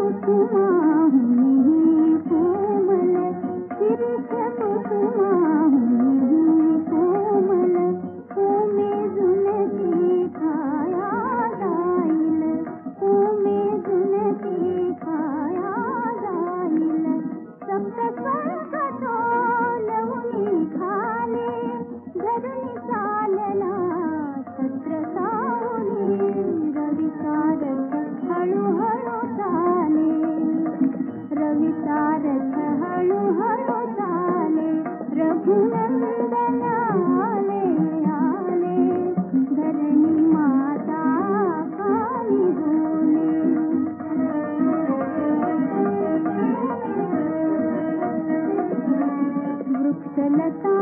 कुछ वृक्षलतानो